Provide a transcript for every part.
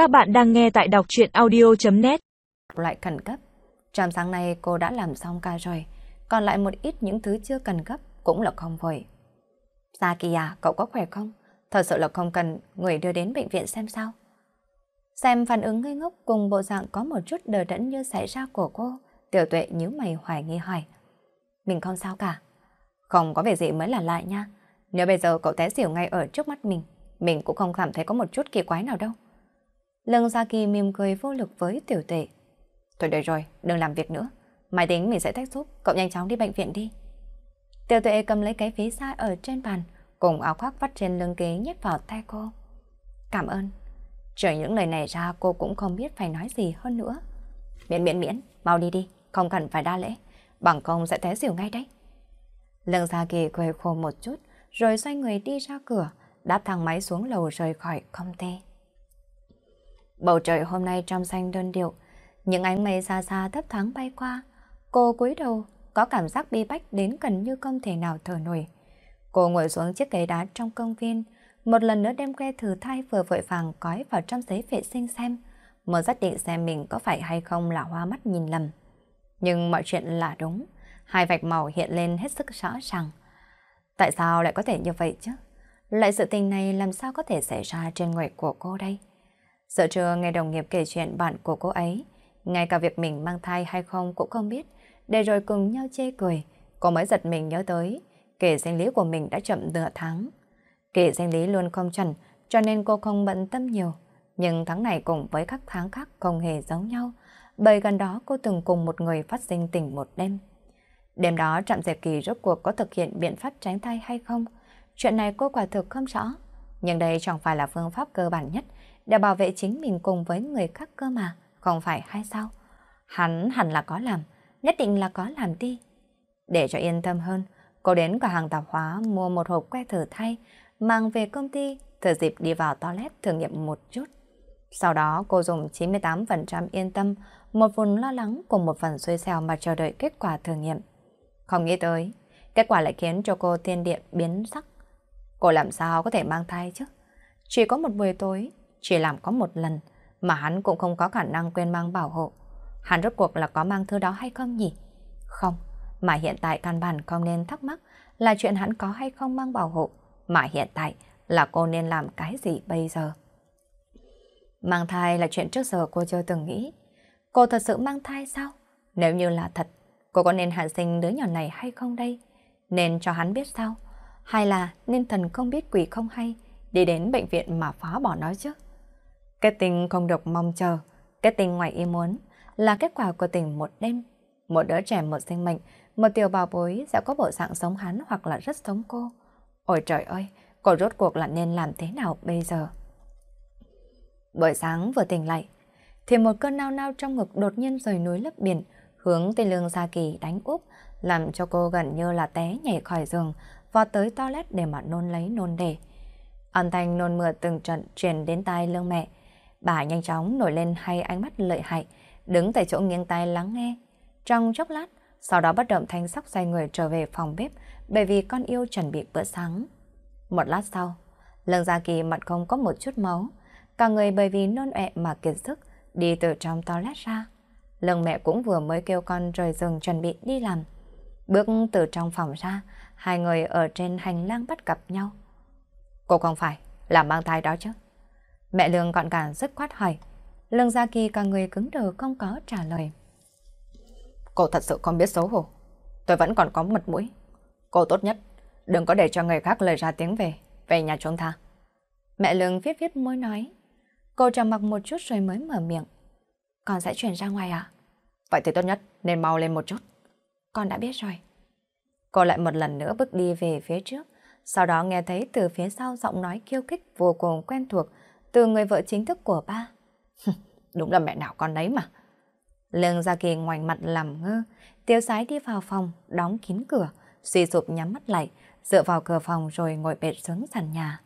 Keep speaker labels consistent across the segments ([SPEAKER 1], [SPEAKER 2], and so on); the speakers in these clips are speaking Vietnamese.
[SPEAKER 1] Các bạn đang nghe tại đọc chuyện audio.net
[SPEAKER 2] Loại khẩn cấp. Trong sáng nay cô đã làm xong ca rồi, còn lại một ít những thứ chưa cần gấp cũng là không vội. Saki à, cậu có khỏe không? Thật sự là không cần người đưa đến bệnh viện xem sao. Xem phản ứng ngây ngốc cùng bộ dạng có một chút đờ đẫn như xảy ra của cô, tiểu tuệ nhíu mày hoài nghi hỏi. Mình không sao cả. Không có việc gì mới là lại nha. Nếu bây giờ cậu té xỉu ngay ở trước mắt mình, mình cũng không cảm thấy có một chút kỳ quái nào đâu. Lương Gia Kỳ mỉm cười vô lực với tiểu tuệ. Thôi được rồi, đừng làm việc nữa. Mai tính mình sẽ tách giúp, cậu nhanh chóng đi bệnh viện đi. Tiểu tuệ cầm lấy cái ví da ở trên bàn, cùng áo khoác vắt trên lưng ghế nhét vào tay cô. Cảm ơn. Trời những lời này ra cô cũng không biết phải nói gì hơn nữa. Miễn miễn miễn, mau đi đi, không cần phải đa lễ. Bằng công sẽ té xỉu ngay đấy. Lương Gia Kỳ cười khổ một chút, rồi xoay người đi ra cửa, đáp thang máy xuống lầu rời khỏi công ty. Bầu trời hôm nay trong xanh đơn điệu, những ánh mây xa xa thấp thoáng bay qua. Cô cúi đầu, có cảm giác bi bách đến gần như không thể nào thở nổi. Cô ngồi xuống chiếc ghế đá trong công viên, một lần nữa đem que thử thai vừa vội vàng cói vào trong giấy vệ sinh xem, mở xác định xem mình có phải hay không là hoa mắt nhìn lầm. Nhưng mọi chuyện là đúng, hai vạch màu hiện lên hết sức rõ ràng. Tại sao lại có thể như vậy chứ? Lại sự tình này làm sao có thể xảy ra trên người của cô đây? Sợ trưa nghe đồng nghiệp kể chuyện bạn của cô ấy, ngay cả việc mình mang thai hay không cũng không biết, để rồi cùng nhau chê cười, cô mới giật mình nhớ tới, kể danh lý của mình đã chậm nửa tháng. Kể danh lý luôn không chuẩn, cho nên cô không bận tâm nhiều, nhưng tháng này cùng với các tháng khác không hề giống nhau, bởi gần đó cô từng cùng một người phát sinh tình một đêm. Đêm đó Trạm dẹp Kỳ rốt cuộc có thực hiện biện pháp tránh thai hay không? Chuyện này cô quả thực không rõ, nhưng đây chẳng phải là phương pháp cơ bản nhất để bảo vệ chính mình cùng với người khác cơ mà, không phải hay sao? Hắn hẳn là có làm, nhất định là có làm đi. Để cho yên tâm hơn, cô đến cửa hàng tạp hóa mua một hộp que thử thay, mang về công ty, thừa dịp đi vào toilet thử nghiệm một chút. Sau đó cô dùng 98% yên tâm, một phần lo lắng cùng một phần xui xẻo mà chờ đợi kết quả thử nghiệm. Không nghĩ tới, kết quả lại khiến cho cô tiên địa biến sắc. Cô làm sao có thể mang thai chứ? Chỉ có một buổi tối, chỉ làm có một lần, mà hắn cũng không có khả năng quên mang bảo hộ. Hắn rốt cuộc là có mang thứ đó hay không nhỉ? Không, mà hiện tại căn bản không nên thắc mắc là chuyện hắn có hay không mang bảo hộ, mà hiện tại là cô nên làm cái gì bây giờ? Mang thai là chuyện trước giờ cô chưa từng nghĩ. Cô thật sự mang thai sao? Nếu như là thật, cô có nên hạ sinh đứa nhỏ này hay không đây? Nên cho hắn biết sao? Hay là nên thần không biết quỷ không hay, đi đến bệnh viện mà phá bỏ nó chứ? Cái tình không được mong chờ, cái tình ngoài ý muốn là kết quả của tình một đêm. Một đứa trẻ một sinh mệnh, một tiểu bào bối sẽ có bộ dạng sống hắn hoặc là rất sống cô. Ôi trời ơi, cô rốt cuộc là nên làm thế nào bây giờ? Buổi sáng vừa tỉnh lại, thì một cơn nao nao trong ngực đột nhiên rời núi lấp biển, hướng tên Lương Gia Kỳ đánh úp, làm cho cô gần như là té nhảy khỏi giường, vọt tới toilet để mà nôn lấy nôn để. Âm thanh nôn mửa từng trận truyền đến tai lương mẹ. Bà nhanh chóng nổi lên hay ánh mắt lợi hại, đứng tại chỗ nghiêng tai lắng nghe. Trong chốc lát, sau đó bất động thanh sóc xoay người trở về phòng bếp bởi vì con yêu chuẩn bị bữa sáng. Một lát sau, lương gia kỳ mặt không có một chút máu, cả người bởi vì nôn ẹ mà kiệt sức, đi từ trong toilet ra. Lương mẹ cũng vừa mới kêu con rời giường chuẩn bị đi làm. Bước từ trong phòng ra, hai người ở trên hành lang bắt gặp nhau. Cô không phải là mang thai đó chứ? Mẹ Lương gọn gàng rất khoát hỏi. Lương Gia Kỳ cả người cứng đờ không có trả lời. Cô thật sự không biết xấu hổ. Tôi vẫn còn có mật mũi. Cô tốt nhất, đừng có để cho người khác lời ra tiếng về, về nhà chúng ta. Mẹ Lương viết viết môi nói. Cô trầm mặc một chút rồi mới mở miệng. Con sẽ chuyển ra ngoài à? Vậy thì tốt nhất nên mau lên một chút. Con đã biết rồi. Cô lại một lần nữa bước đi về phía trước, sau đó nghe thấy từ phía sau giọng nói kiêu kích vô cùng quen thuộc từ người vợ chính thức của ba. Đúng là mẹ nào con đấy mà. Lương Gia Kỳ ngoảnh mặt làm ngơ, tiêu sái đi vào phòng, đóng kín cửa, suy sụp nhắm mắt lại, dựa vào cửa phòng rồi ngồi bệt xuống sàn nhà.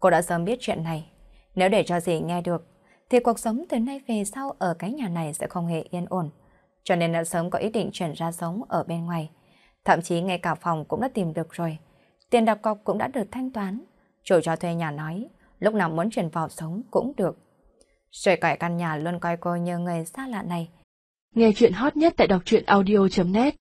[SPEAKER 2] Cô đã sớm biết chuyện này, nếu để cho dì nghe được, thì cuộc sống từ nay về sau ở cái nhà này sẽ không hề yên ổn. Cho nên đã sớm có ý định chuyển ra sống ở bên ngoài. Thậm chí ngay cả phòng cũng đã tìm được rồi. Tiền đặt cọc cũng đã được thanh toán. Chủ cho thuê nhà nói, lúc nào muốn chuyển vào sống cũng được. Rồi cải căn nhà luôn coi cô như người xa lạ này.
[SPEAKER 1] Nghe chuyện hot nhất tại đọc truyện audio.net